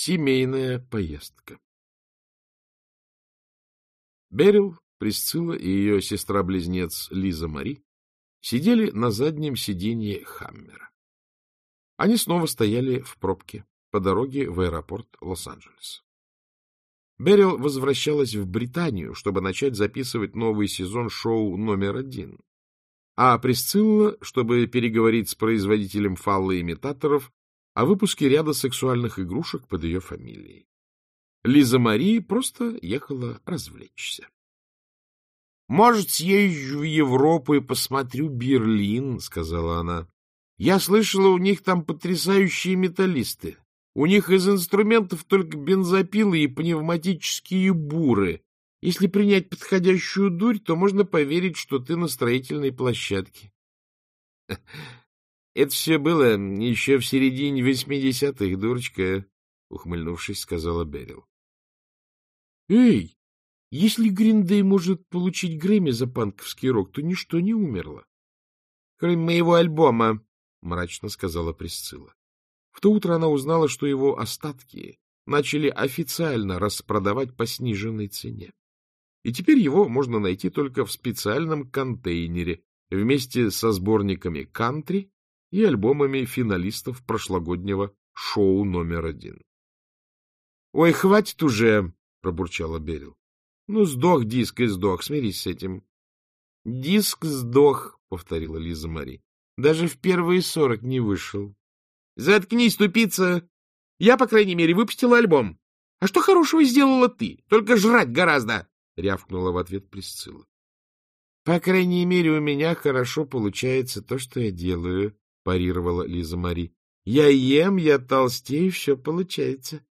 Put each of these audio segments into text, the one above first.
Семейная поездка. Берил, Присцилла и ее сестра-близнец Лиза Мари сидели на заднем сиденье Хаммера. Они снова стояли в пробке по дороге в аэропорт Лос-Анджелес. Берил возвращалась в Британию, чтобы начать записывать новый сезон шоу номер один, а Присцилла, чтобы переговорить с производителем фаллоимитаторов о выпуске ряда сексуальных игрушек под ее фамилией. Лиза Мари просто ехала развлечься. — Может, съезжу в Европу и посмотрю Берлин, — сказала она. — Я слышала, у них там потрясающие металлисты. У них из инструментов только бензопилы и пневматические буры. Если принять подходящую дурь, то можно поверить, что ты на строительной площадке. — Это все было еще в середине восьмидесятых, дурочка, — ухмыльнувшись, сказала Берил. — Эй, если Гриндей может получить Грэмми за панковский рок, то ничто не умерло. — Кроме моего альбома, — мрачно сказала Присцилла. В то утро она узнала, что его остатки начали официально распродавать по сниженной цене. И теперь его можно найти только в специальном контейнере вместе со сборниками кантри и альбомами финалистов прошлогоднего шоу номер один. — Ой, хватит уже! — пробурчала Берил. — Ну, сдох диск и сдох, смирись с этим. — Диск сдох, — повторила Лиза Мари. — Даже в первые сорок не вышел. Заткнись, тупица. Я, по крайней мере, выпустила альбом. А что хорошего сделала ты? Только жрать гораздо, — рявкнула в ответ Присцилла. — По крайней мере, у меня хорошо получается то, что я делаю, — парировала Лиза Мари. — Я ем, я толстею, все получается.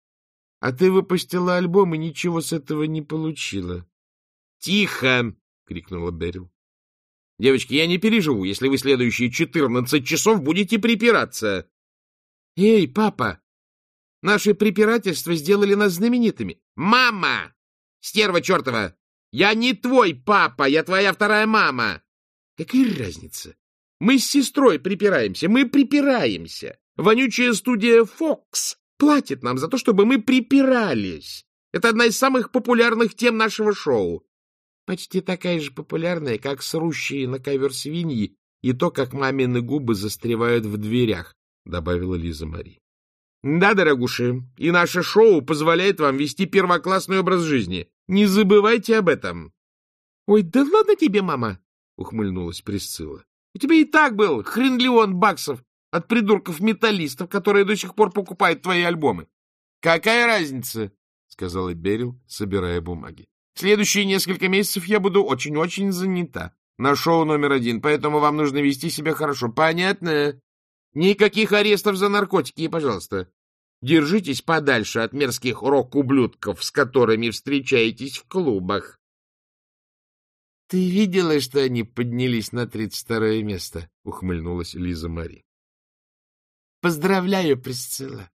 А ты выпустила альбом и ничего с этого не получила. — Тихо! — крикнула Берил. — Девочки, я не переживу, если вы следующие четырнадцать часов будете припираться. — Эй, папа! Наши препирательства сделали нас знаменитыми. Мама! Стерва чертова! Я не твой папа, я твоя вторая мама! Какая разница? Мы с сестрой припираемся, мы припираемся. Вонючая студия Fox платит нам за то, чтобы мы припирались. Это одна из самых популярных тем нашего шоу. Почти такая же популярная, как срущие на ковер свиньи и то, как мамины губы застревают в дверях, — добавила Лиза Мари. — Да, дорогуши, и наше шоу позволяет вам вести первоклассный образ жизни. Не забывайте об этом. — Ой, да ладно тебе, мама, — ухмыльнулась Присцилла. — У тебя и так был хренлион баксов от придурков-металлистов, которые до сих пор покупают твои альбомы. — Какая разница? — сказала Берил, собирая бумаги. — Следующие несколько месяцев я буду очень-очень занята на шоу номер один, поэтому вам нужно вести себя хорошо. Понятно? Никаких арестов за наркотики, пожалуйста. Держитесь подальше от мерзких рок-ублюдков, с которыми встречаетесь в клубах. — Ты видела, что они поднялись на тридцать второе место? — ухмыльнулась Лиза Мари. — Поздравляю, Присцилла.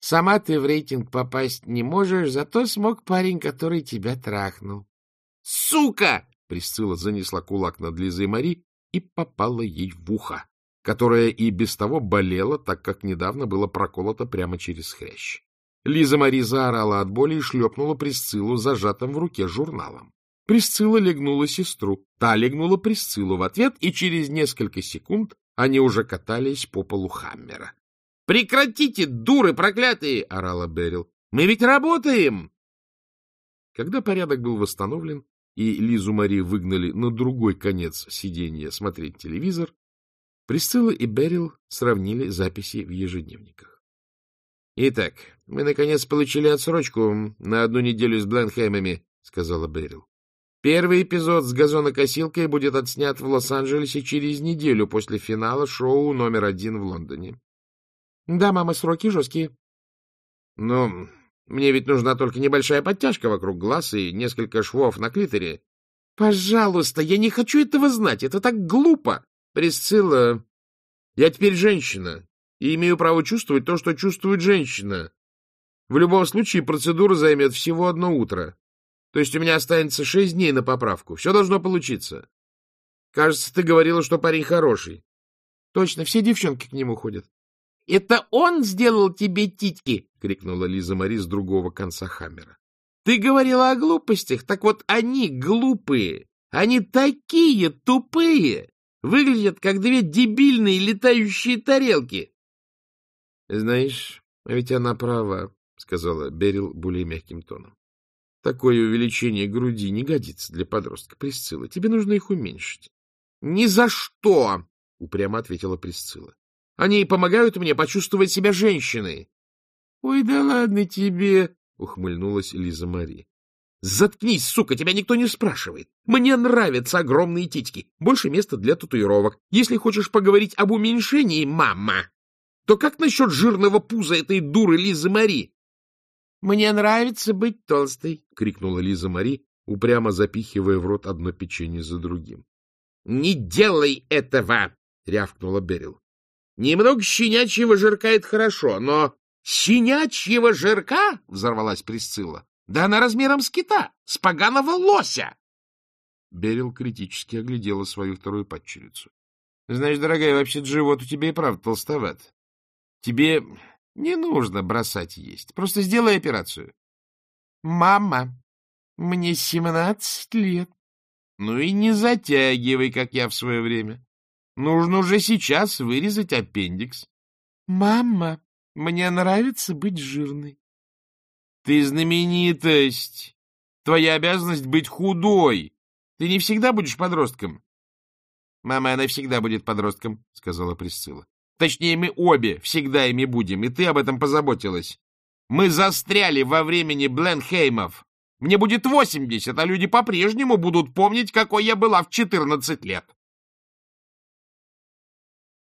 Сама ты в рейтинг попасть не можешь, зато смог парень, который тебя трахнул. — Сука! — Присцилла занесла кулак над Лизой Мари и попала ей в ухо которая и без того болела, так как недавно было проколото прямо через хрящ. Лиза Мари заорала от боли и шлепнула Присциллу зажатым в руке журналом. Присцилла легнула сестру, та легнула Присциллу в ответ, и через несколько секунд они уже катались по полу Хаммера. — Прекратите, дуры проклятые! — орала Берил. — Мы ведь работаем! Когда порядок был восстановлен, и Лизу Мари выгнали на другой конец сиденья смотреть телевизор, Присцилла и Берил сравнили записи в ежедневниках. — Итак, мы, наконец, получили отсрочку на одну неделю с Бленхэмами, — сказала Берил. Первый эпизод с газонокосилкой будет отснят в Лос-Анджелесе через неделю после финала шоу номер один в Лондоне. — Да, мама, сроки жесткие. — Но мне ведь нужна только небольшая подтяжка вокруг глаз и несколько швов на клиторе. — Пожалуйста, я не хочу этого знать, это так глупо. Присцилла, я теперь женщина и имею право чувствовать то, что чувствует женщина. В любом случае процедура займет всего одно утро. То есть у меня останется шесть дней на поправку. Все должно получиться. Кажется, ты говорила, что парень хороший. Точно, все девчонки к нему ходят. — Это он сделал тебе титьки! — крикнула Лиза Мари с другого конца Хаммера. — Ты говорила о глупостях, так вот они глупые. Они такие тупые! Выглядят, как две дебильные летающие тарелки. — Знаешь, а ведь она права, — сказала Берил более мягким тоном. — Такое увеличение груди не годится для подростка, Присцилла. Тебе нужно их уменьшить. — Ни за что! — упрямо ответила Присцилла. — Они помогают мне почувствовать себя женщиной. — Ой, да ладно тебе! — ухмыльнулась Лиза Мари. Заткнись, сука, тебя никто не спрашивает. Мне нравятся огромные титьки. Больше места для татуировок. Если хочешь поговорить об уменьшении, мама, то как насчет жирного пуза этой дуры Лизы Мари? — Мне нравится быть толстой, — крикнула Лиза Мари, упрямо запихивая в рот одно печенье за другим. — Не делай этого! — рявкнула Берил. — Немного щенячьего жирка — это хорошо, но... — Щенячьего жирка? — взорвалась Присцилла. Да она размером с кита, с поганого лося! Берил критически оглядела свою вторую падчерицу. — Знаешь, дорогая, вообще живот у тебя и правда толстоват. Тебе не нужно бросать есть. Просто сделай операцию. — Мама, мне семнадцать лет. — Ну и не затягивай, как я в свое время. Нужно уже сейчас вырезать аппендикс. — Мама, мне нравится быть жирной. Ты знаменитость. Твоя обязанность быть худой. Ты не всегда будешь подростком. Мама, она всегда будет подростком, — сказала Присцилла. Точнее, мы обе всегда ими будем, и ты об этом позаботилась. Мы застряли во времени Бленхеймов. Мне будет восемьдесят, а люди по-прежнему будут помнить, какой я была в четырнадцать лет.